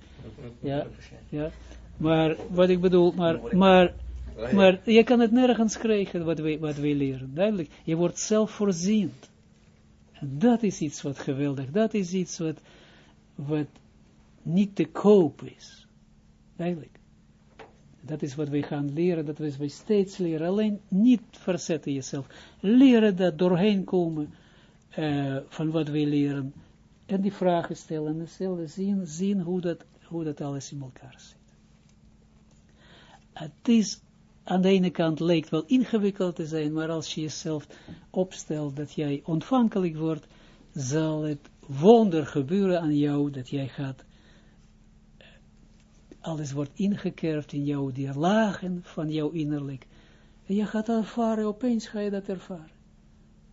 ja, ja, maar wat ik bedoel, maar, maar, maar je kan het nergens krijgen wat wij, wat wij leren, duidelijk, je wordt zelfvoorziend, en dat is iets wat geweldig, dat is iets wat, wat niet te koop is, duidelijk. Dat is wat wij gaan leren, dat wij steeds leren. Alleen niet verzetten jezelf. Leren dat doorheen komen uh, van wat wij leren. En die vragen stellen en hetzelfde zien, zien hoe dat, hoe dat alles in elkaar zit. Het is aan de ene kant lijkt wel ingewikkeld te zijn, maar als je jezelf opstelt dat jij ontvankelijk wordt, zal het wonder gebeuren aan jou dat jij gaat alles wordt ingekerfd in jou, die lagen van jouw innerlijk. En je gaat ervaren, opeens ga je dat ervaren.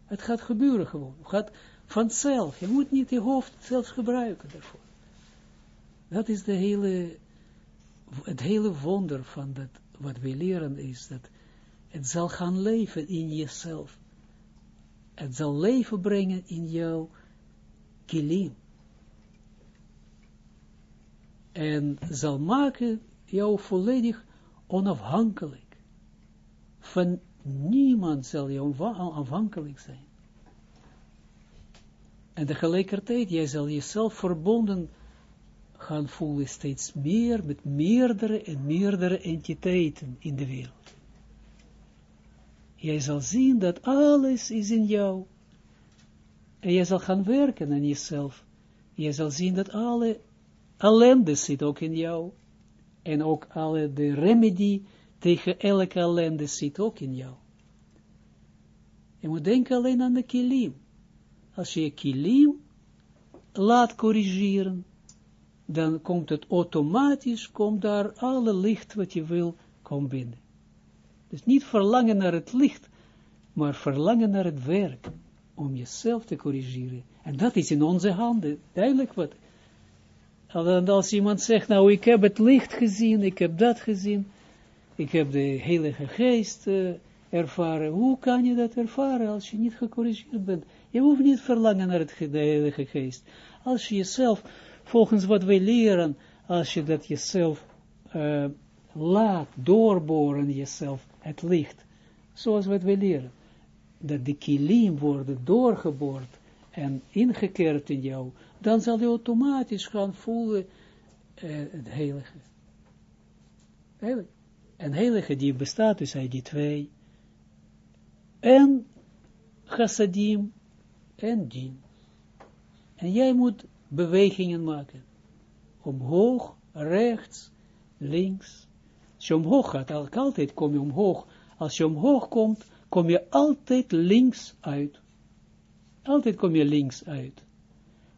Het gaat gebeuren gewoon. Het gaat vanzelf. Je moet niet je hoofd zelfs gebruiken daarvoor. Dat is de hele, het hele wonder van dat, wat we leren is, dat het zal gaan leven in jezelf. Het zal leven brengen in jouw kilim en zal maken jou volledig onafhankelijk. Van niemand zal jou afhankelijk zijn. En tegelijkertijd, jij zal jezelf verbonden gaan voelen steeds meer met meerdere en meerdere entiteiten in de wereld. Jij zal zien dat alles is in jou. En jij zal gaan werken aan jezelf. Jij zal zien dat alle ellende zit ook in jou. En ook alle de remedie tegen elke ellende zit ook in jou. Je moet denken alleen aan de kilim. Als je kilim laat corrigeren, dan komt het automatisch, komt daar alle licht wat je wil, komt binnen. Dus niet verlangen naar het licht, maar verlangen naar het werk, om jezelf te corrigeren. En dat is in onze handen, duidelijk wat. En als iemand zegt, nou ik heb het licht gezien, ik heb dat gezien, ik heb de heilige geest uh, ervaren. Hoe kan je dat ervaren als je niet gecorrigeerd bent? Je hoeft niet verlangen naar het, heilige geest. Als je jezelf, volgens wat wij leren, als je dat jezelf uh, laat doorboren, jezelf, het licht, zoals wat wij leren, dat de kilim worden doorgeboord en ingekeerd in jou, dan zal je automatisch gaan voelen het heilige. Heilig. En heilige die bestaat dus uit die twee. En chassadim en din. En jij moet bewegingen maken. Omhoog, rechts, links. Als je omhoog gaat, altijd kom je omhoog. Als je omhoog komt, kom je altijd links uit. Altijd kom je links uit.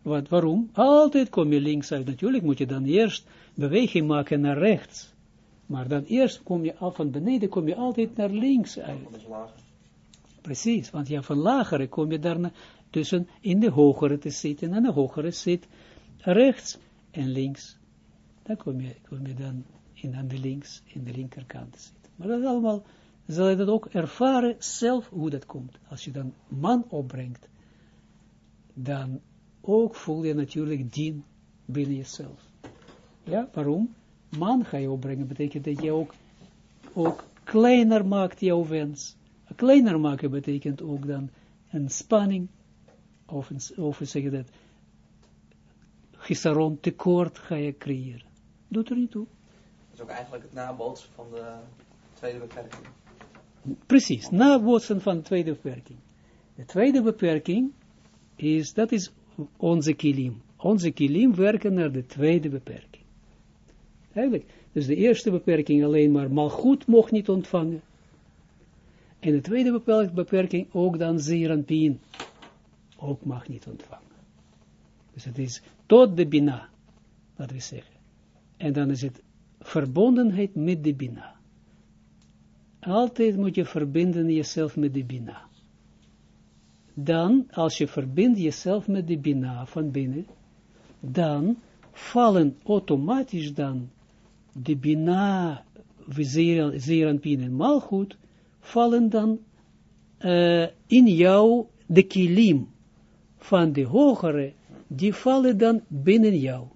Wat, waarom? Altijd kom je links uit. Natuurlijk moet je dan eerst beweging maken naar rechts. Maar dan eerst kom je af van beneden, kom je altijd naar links uit. Precies, want ja, van lagere kom je daarna tussen in de hogere te zitten. En de hogere zit rechts en links. Dan kom je, kom je dan in aan de links, in de linkerkant te zitten. Maar dat is allemaal, zal je dat ook ervaren zelf hoe dat komt. Als je dan man opbrengt, dan ook voel je natuurlijk dien binnen jezelf. Ja, waarom? Man ga je opbrengen, betekent dat je ook, ook kleiner maakt jouw wens. Kleiner maken betekent ook dan een spanning, of, of zeg je dat, gisteron tekort ga je creëren. Doet er niet toe. Dat is ook eigenlijk het nabootsen van de tweede beperking. Precies, nabootsen van de tweede beperking. De tweede beperking is, dat is onze kilim. Onze kilim werken naar de tweede beperking. Eigenlijk. Dus de eerste beperking alleen maar malgoed mocht niet ontvangen. En de tweede beperking ook dan zeeranpien ook mag niet ontvangen. Dus het is tot de bina, laten we zeggen. En dan is het verbondenheid met de bina. Altijd moet je verbinden jezelf met de bina. Dan, als je verbindt jezelf met de bina van binnen, dan vallen automatisch dan de bina, zeeranpien en malgoed, vallen dan uh, in jou de kilim van de hogere, die vallen dan binnen jou.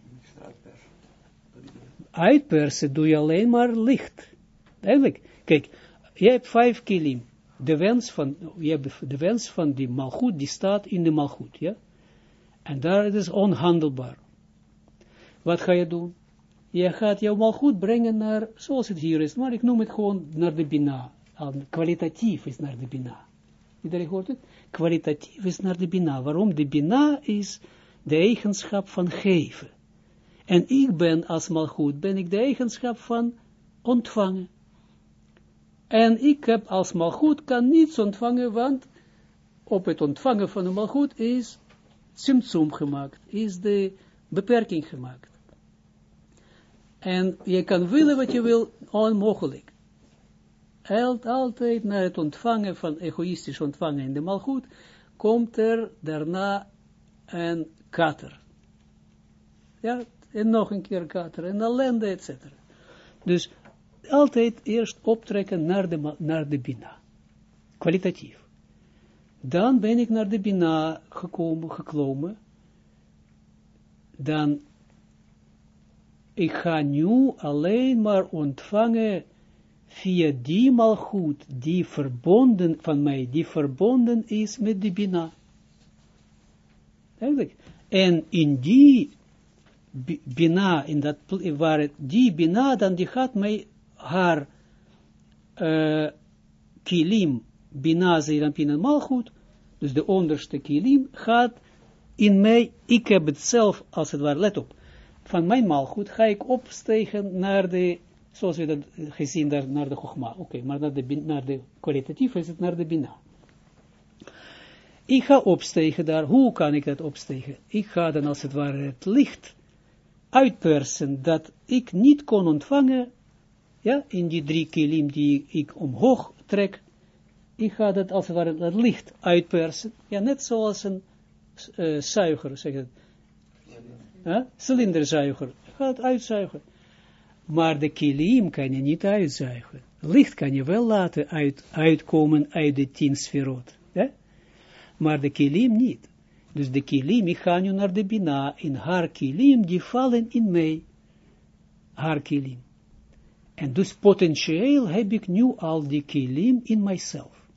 Uitpersen doe je alleen maar licht. Eigenlijk, kijk, je hebt vijf kilim. De wens van, je de wens van die malgoed, die staat in de malgoed, ja. En daar is het onhandelbaar. Wat ga je doen? Je gaat jouw malgoed brengen naar, zoals het hier is, maar ik noem het gewoon naar de bina. Kwalitatief is naar de bina. Iedereen hoort? Kwalitatief is naar de bina. Waarom? De bina is de eigenschap van geven. En ik ben als malgoed, ben ik de eigenschap van ontvangen. En ik heb als malgoed kan niets ontvangen, want op het ontvangen van een malgoed is symptoom gemaakt, is de beperking gemaakt. En je kan willen wat je wil, onmogelijk. Altijd na het ontvangen van egoïstisch ontvangen in de malgoed, komt er daarna een kater. Ja, en nog een keer kater, en ellende, etc. Dus altijd eerst optrekken naar de, naar de Bina. Kwalitatief. Dan ben ik naar de Bina gekomen, geklommen. Dan, ik ga nu alleen maar ontvangen via die malgoed, die verbonden van mij, die verbonden is met de Bina. Eigenlijk. En in die Bina, in dat, waar die Bina, dan die gaat mij haar uh, kilim, Bina, Zeerampin en Malchut, dus de onderste kilim, gaat in mij, ik heb het zelf, als het ware, let op, van mijn Malchut ga ik opstegen naar de zoals we dat gezien daar naar de Chogma. Oké, maar naar de, naar de kwalitatief is het naar de Bina. Ik ga opstegen daar. Hoe kan ik dat opstegen? Ik ga dan als het ware het licht uitpersen dat ik niet kon ontvangen, ja, in die drie kilim die ik omhoog trek. Ik ga dat als het ware het licht uitpersen. Ja, net zoals een uh, zuiger, zeg cilinderzuiger. Ik ga het uitzuigen. Maar de kilim kan je niet uitzuigen. Licht kan je wel laten uit, uitkomen uit de tien sferot. Ja? Maar de kilim niet. Dus de kilim, ik ga nu naar de bina. In haar kilim, die vallen in mij. Haar kilim. En dus potentieel heb ik nu al die kilim in mijzelf.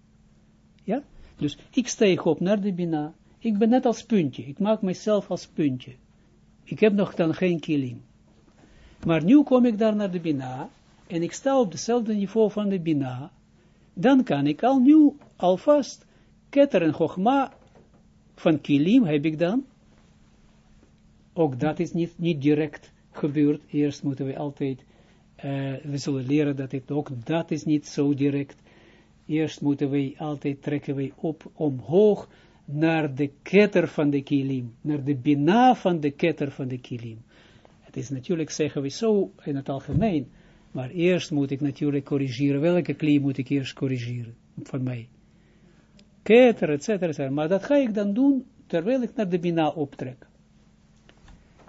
Ja? Dus ik steeg op naar de bina. Ik ben net als puntje. Ik maak mezelf als puntje. Ik heb nog dan geen kilim. Maar nu kom ik daar naar de Bina, en ik sta op hetzelfde niveau van de Bina, dan kan ik al nu alvast ketter en chogma van kilim heb ik dan. Ook dat is niet, niet direct gebeurd. Eerst moeten we altijd, uh, we zullen leren dat het ook dat is niet zo direct. Eerst moeten we altijd trekken we op omhoog naar de ketter van de kilim, naar de bina van de ketter van de kilim. Het is natuurlijk, zeggen we zo in het algemeen, maar eerst moet ik natuurlijk corrigeren. Welke kli moet ik eerst corrigeren van mij? Keter, et cetera, Maar dat ga ik dan doen terwijl ik naar de Bina optrek.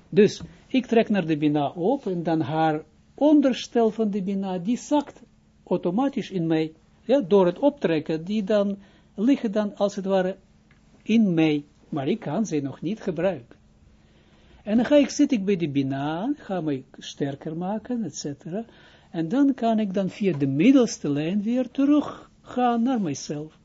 Dus ik trek naar de Bina op en dan haar onderstel van de Bina, die zakt automatisch in mij. Ja, door het optrekken, die dan liggen dan als het ware in mij. Maar ik kan ze nog niet gebruiken. En dan ga ik, zit ik bij de Bina, ga mij sterker maken, et cetera. En dan kan ik dan via de middelste lijn weer terug gaan naar mijzelf.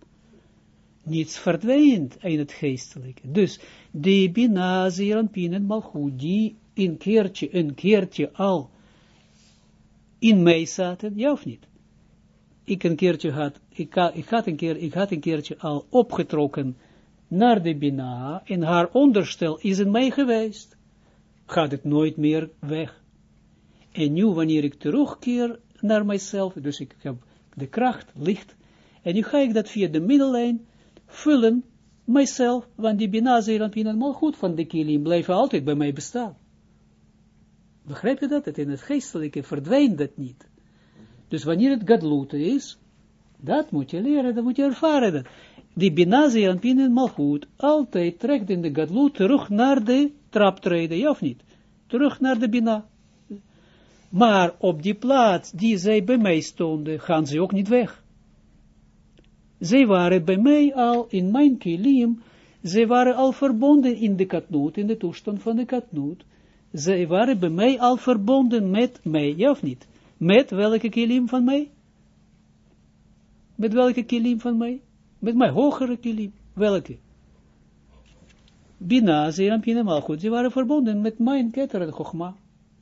Niets verdwijnt in het geestelijke. Dus die Bina, Zeranpin en Malchut, die een keertje, een keertje al in mij zaten, ja of niet? Ik een keertje had, ik, ik, had een keer, ik had een keertje al opgetrokken naar de Bina, en haar onderstel is in mij geweest. Gaat het nooit meer weg. En nu, wanneer ik terugkeer naar mijzelf, dus ik heb de kracht, licht, en nu ga ik dat via de middellijn vullen, mijzelf, want die Bina, Zeeland, Pina goed van de kilim blijven altijd bij mij bestaan. Begrijp je dat? Het in het geestelijke verdwijnt dat niet. Dus wanneer het gadloed is, dat moet je leren, dat moet je ervaren. Dat. Die Bina, Zeeland, Pina goed altijd trekt in de gadloed terug naar de traptreden, ja of niet? Terug naar de Bina. Maar op die plaats die zij bij mij stonden, gaan ze ook niet weg. Zij waren bij mij al in mijn kilim, zij waren al verbonden in de katnoot, in de toestand van de katnoot. Zij waren bij mij al verbonden met mij, ja of niet? Met welke kilim van mij? Met welke kilim van mij? Met mijn hogere kilim. Welke? Bina, Zeram, maar goed. Ze waren verbonden met mijn ketter en.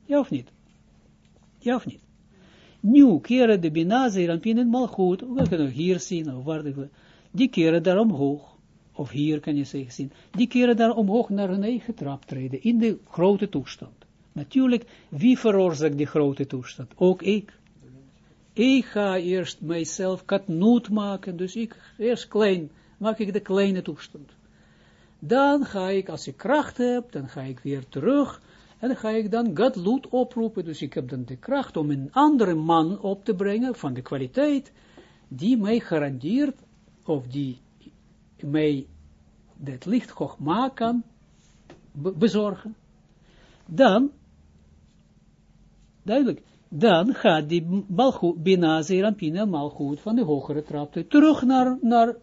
Ja of niet? Ja of niet? Nu keren de Bina, Zeranpin en Malchut, we kunnen hier zien, of waar de, die keren daar omhoog, of hier kan je zeggen zien, die keren daar omhoog naar hun eigen traptreden, in de grote toestand. Natuurlijk, wie veroorzaakt die grote toestand? Ook ik. Ik ga eerst mijzelf katnoot maken, dus ik, eerst klein, maak ik de kleine toestand. Dan ga ik, als ik kracht heb, dan ga ik weer terug en dan ga ik dan Gadlut oproepen. Dus ik heb dan de kracht om een andere man op te brengen van de kwaliteit, die mij garandeert, of die mij dat licht Chogma kan bezorgen. Dan, duidelijk, dan gaat die Malchut, Bina, Zerampina, Malchut van de hogere trap terug naar, naar,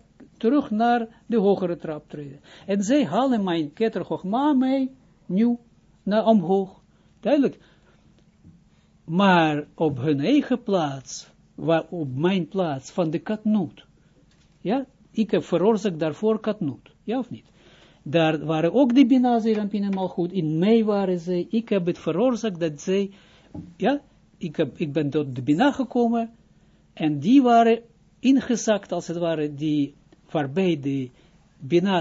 terug naar de hogere trap treden. En zij halen mijn keter Chogma mee, nu naar omhoog. Duidelijk. Maar op hun eigen plaats, waar, op mijn plaats van de katnoot. Ja, ik heb veroorzaakt daarvoor katnoot. Ja of niet? Daar waren ook de Binazir Pinemal goed. In mij waren ze, ik heb het veroorzaakt dat zij, ja, ik, heb, ik ben tot de Bina gekomen en die waren ingezakt als het ware, die, waarbij de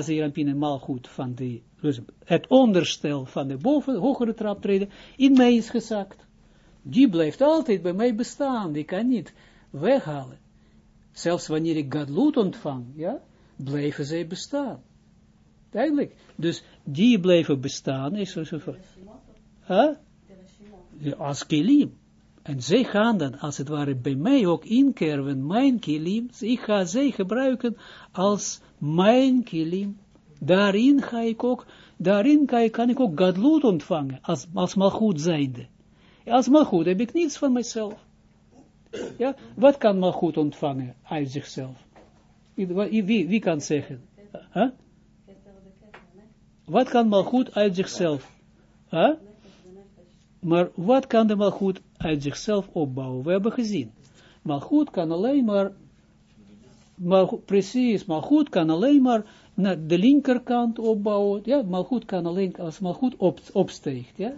en goed van de dus het onderstel van de boven, hogere traptreden, in mij is gezakt. Die blijft altijd bij mij bestaan, die kan niet weghalen. Zelfs wanneer ik Gadlut ontvang, ja, blijven zij bestaan. Duidelijk. Dus die blijven bestaan, is zo. Huh? Als. En zij gaan dan, als het ware, bij mij ook inkerven, mijn kilim, ik ga zij gebruiken als mijn kilim daarin ga ik ook, daarin kan ik, kan ik ook gadloed ontvangen, als, als malgoed zijnde. Als malgoed heb ik niets van mezelf. Ja, wat kan malgoed ontvangen uit zichzelf? Wie, wie, kan zeggen? Wat kan malgoed uit zichzelf? Maar wat kan de malgoed uit zichzelf opbouwen? We hebben gezien. Malgoed kan alleen maar, maar precies, malgoed kan alleen maar naar de linkerkant opbouwen, ja, maar goed kan alleen als maar goed op, opsteegt, ja.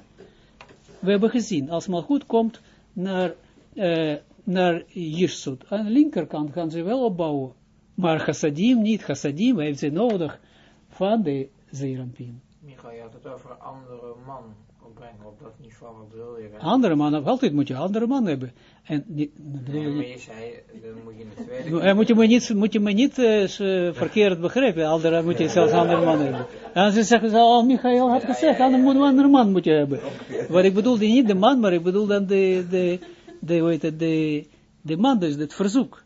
we hebben gezien, als Malchut komt naar, uh, naar Jirsut, aan de linkerkant gaan ze wel opbouwen, maar Chassadim niet, Chassadim heeft ze nodig van de Zeerampin. Michael, je had het over een andere man opbrengen op dat niveau, wat wil je? Andere man, altijd moet je andere man hebben. En niet, nee, maar je zei, dan moet je de tweede... Uh, moet je me niet, moet je me niet uh, verkeerd begrijpen, andere moet je zelfs andere man hebben. En ze zeggen, zo, oh, Michael had gezegd, ja, ja. een andere man moet je hebben. Maar ik bedoelde niet de man, maar ik bedoel dan de, de, de, heet het, de, de man, dus het verzoek.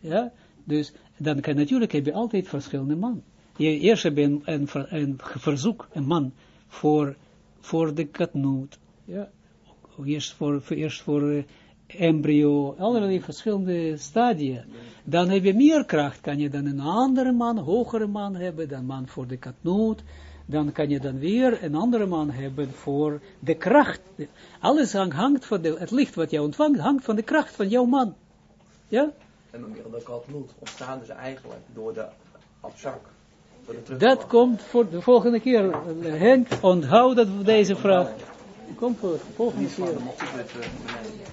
Ja, dus dan kan natuurlijk heb je altijd verschillende man. Je, eerst heb je een, een, een verzoek, een man, voor, voor de katnoot. Ja, eerst voor, eerst voor uh, embryo, allerlei verschillende stadia. Dan heb je meer kracht, kan je dan een andere man, hogere man hebben, dan man voor de katnoot. Dan kan je dan weer een andere man hebben voor de kracht. Alles hangt van de, het licht wat je ontvangt, hangt van de kracht van jouw man. Ja? En dan de katnoot ontstaan dus eigenlijk door de abzak. Dat komt voor de volgende keer. Henk, onthoud dat deze vraag. Komt voor de volgende keer.